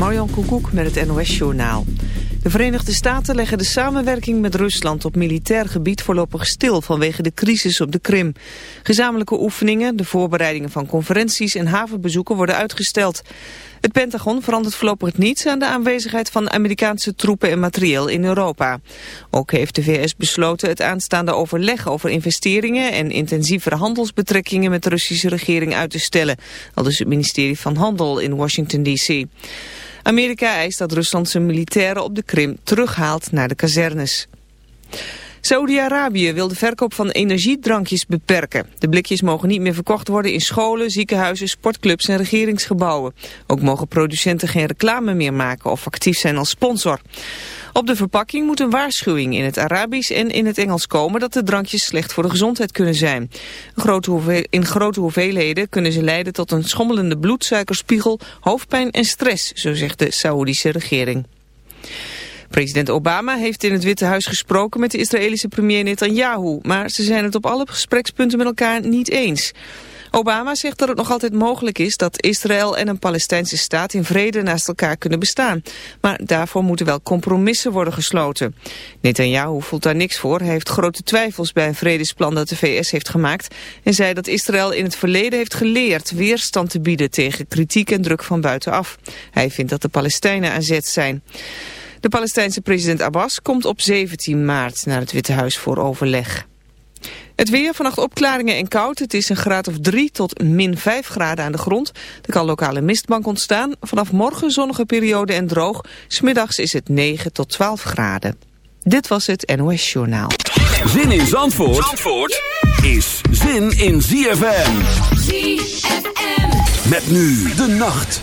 Marjan Koekoek met het NOS-journaal. De Verenigde Staten leggen de samenwerking met Rusland op militair gebied voorlopig stil vanwege de crisis op de Krim. Gezamenlijke oefeningen, de voorbereidingen van conferenties en havenbezoeken worden uitgesteld. Het Pentagon verandert voorlopig niets aan de aanwezigheid van Amerikaanse troepen en materieel in Europa. Ook heeft de VS besloten het aanstaande overleg over investeringen en intensievere handelsbetrekkingen met de Russische regering uit te stellen, al dus het ministerie van Handel in Washington D.C. Amerika eist dat Rusland zijn militairen op de Krim terughaalt naar de kazernes. Saudi-Arabië wil de verkoop van energiedrankjes beperken. De blikjes mogen niet meer verkocht worden in scholen, ziekenhuizen, sportclubs en regeringsgebouwen. Ook mogen producenten geen reclame meer maken of actief zijn als sponsor. Op de verpakking moet een waarschuwing in het Arabisch en in het Engels komen dat de drankjes slecht voor de gezondheid kunnen zijn. in grote hoeveelheden kunnen ze leiden tot een schommelende bloedsuikerspiegel, hoofdpijn en stress, zo zegt de Saoedische regering. President Obama heeft in het Witte Huis gesproken met de Israëlische premier Netanyahu, maar ze zijn het op alle gesprekspunten met elkaar niet eens. Obama zegt dat het nog altijd mogelijk is dat Israël en een Palestijnse staat in vrede naast elkaar kunnen bestaan. Maar daarvoor moeten wel compromissen worden gesloten. Netanyahu voelt daar niks voor. Hij heeft grote twijfels bij een vredesplan dat de VS heeft gemaakt. En zei dat Israël in het verleden heeft geleerd weerstand te bieden tegen kritiek en druk van buitenaf. Hij vindt dat de Palestijnen aan zet zijn. De Palestijnse president Abbas komt op 17 maart naar het Witte Huis voor overleg. Het weer, vannacht opklaringen en koud. Het is een graad of 3 tot min 5 graden aan de grond. Er kan lokale mistbank ontstaan. Vanaf morgen zonnige periode en droog. Smiddags is het 9 tot 12 graden. Dit was het NOS Journaal. Zin in Zandvoort, Zandvoort is zin in ZFM. ZFM. Met nu de nacht.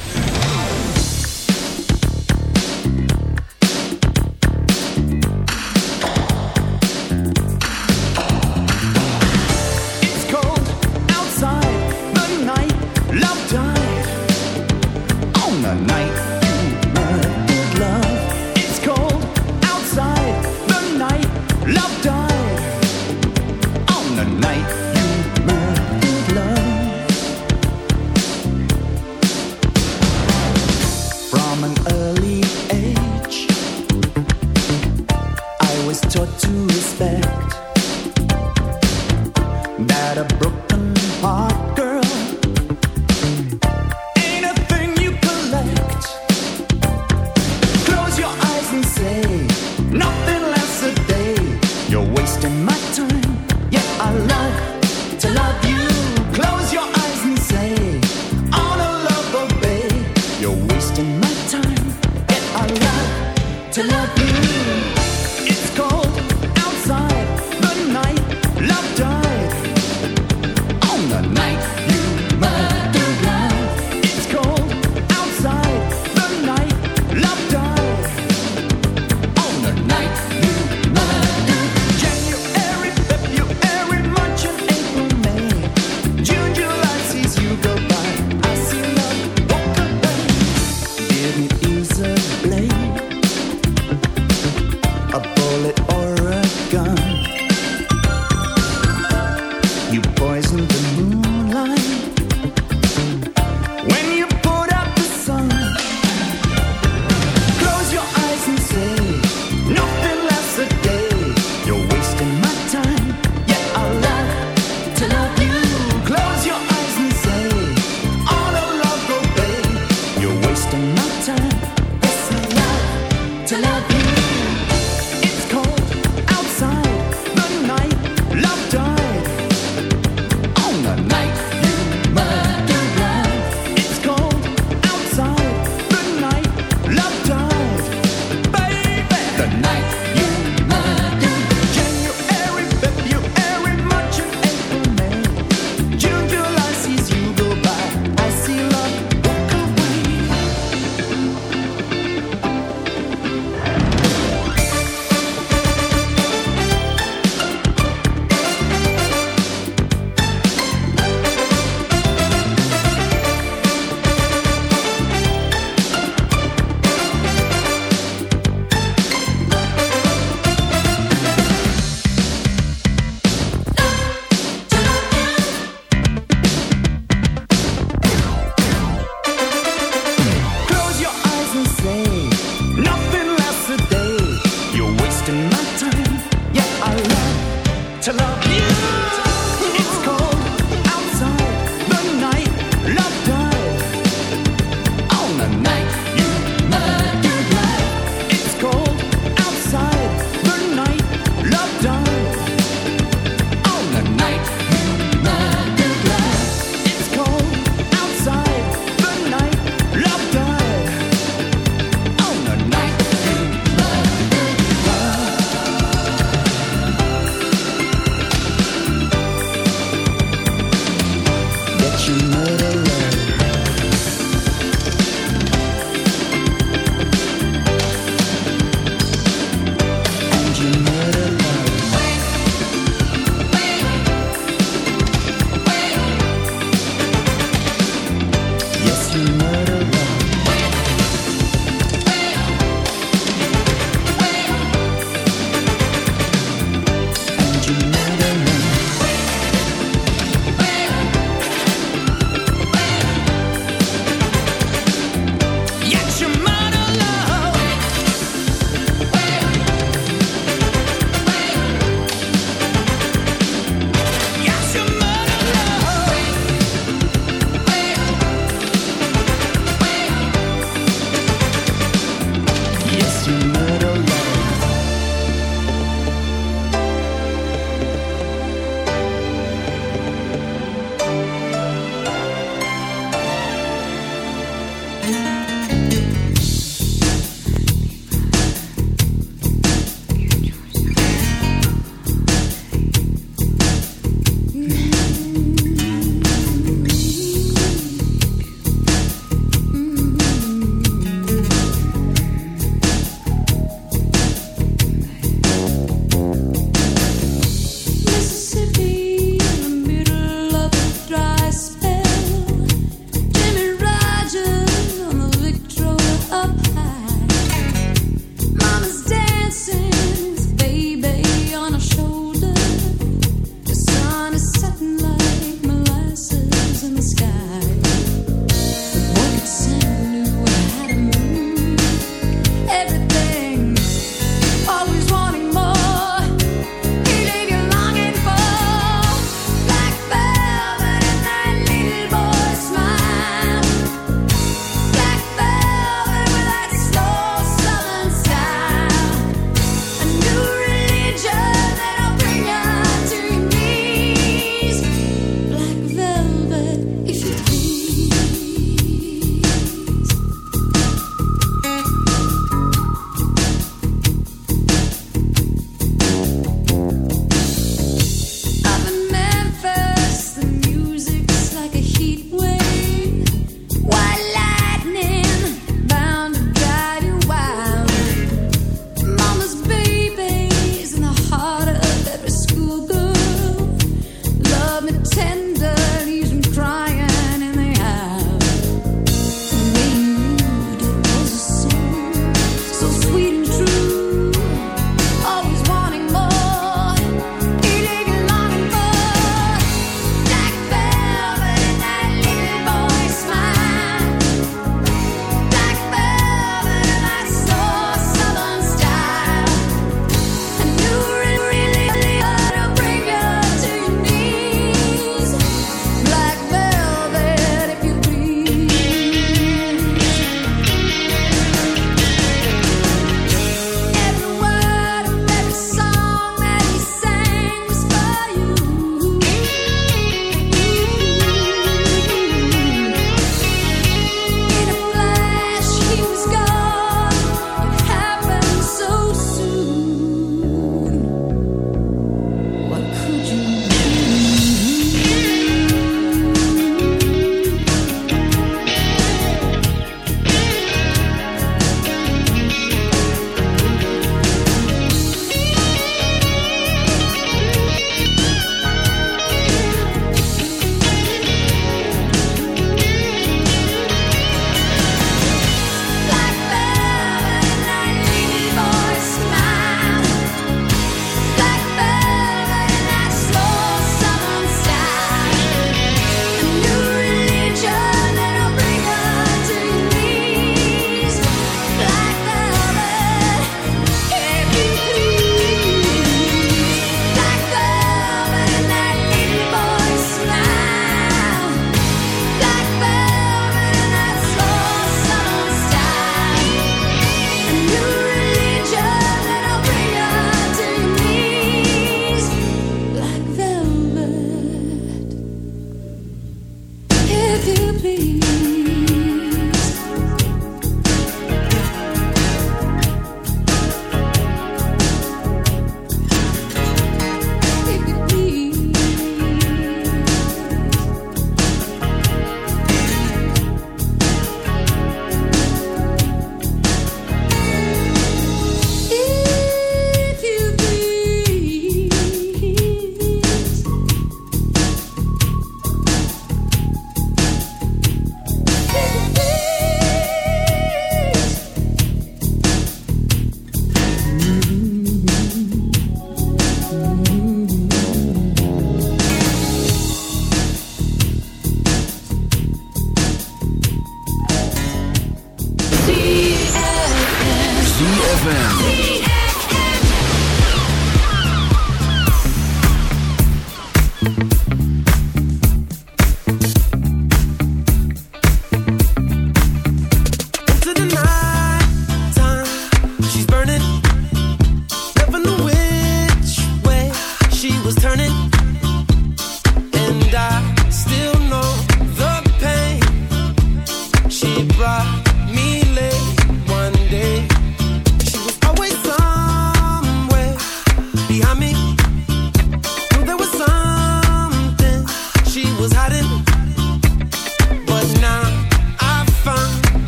ZFM.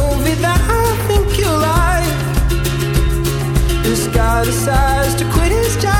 movie that I think you like. This guy decides to quit his job.